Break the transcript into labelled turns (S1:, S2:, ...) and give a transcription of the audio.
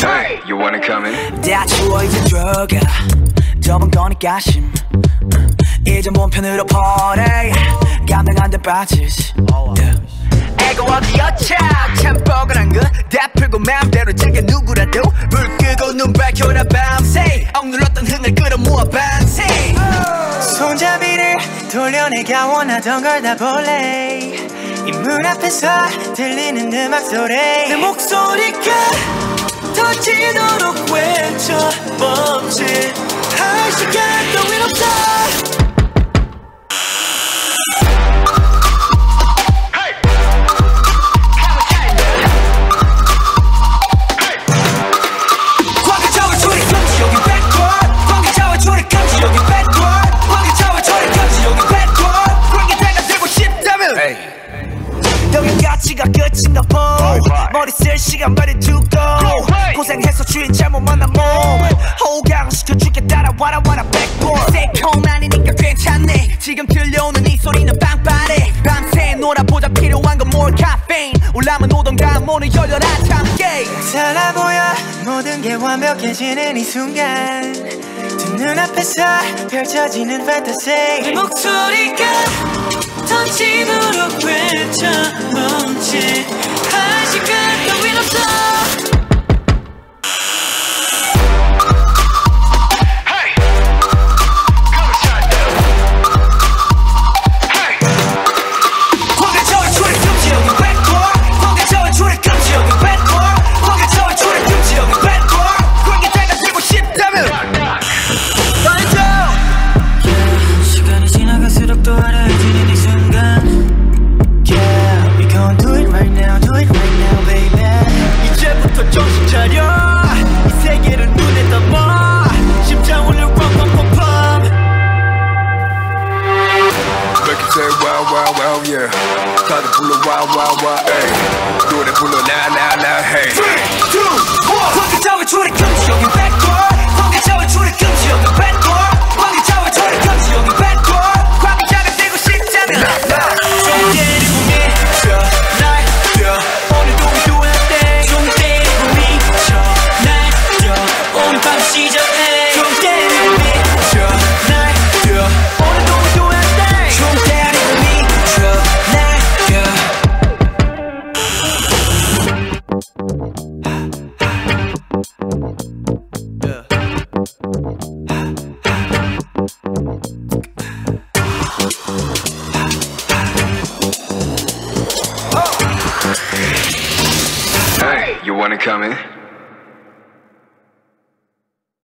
S1: Hey, you wanna come in?
S2: 다 추워 이제 들어가 저번 거니까 심 이제 몸 편으로 퍼내 감당 안돼 빠지지 애고 어디였자 참 뻐근한 거다 풀고 맘대로 즐겨 누구라도 불 끄고 눈 밝혀라 밤새
S3: 돌려내가 원하던 걸 다 볼래. 이문 앞에서 들리는 음악 소리. 내 목소리가 터지도록 외쳐 멈칫 할 시간
S2: 쓸 시간 말이 두고 고생해서 주인 잘못 만난 몸. 호강시켜줄게 따라와라 와라 backward 새콤 아니니까 괜찮네. 지금 들려오는 이 소리는 빵빠레 밤새 놀아보자 필요한 건 more caffeine. 올라면 오던가 문을 열려라 참게
S3: 달라 보여 모든 게 완벽해지는 이 순간. 두 눈앞에서 펼쳐지는 fantasy. 내 목소리가 터지도록 외쳐 멈칫 oh yeah. Start to pull a wild, wild, wild, hey. Do it, pull a now,
S1: now, now, hey.
S3: Three, two,
S1: one. You wanna come in?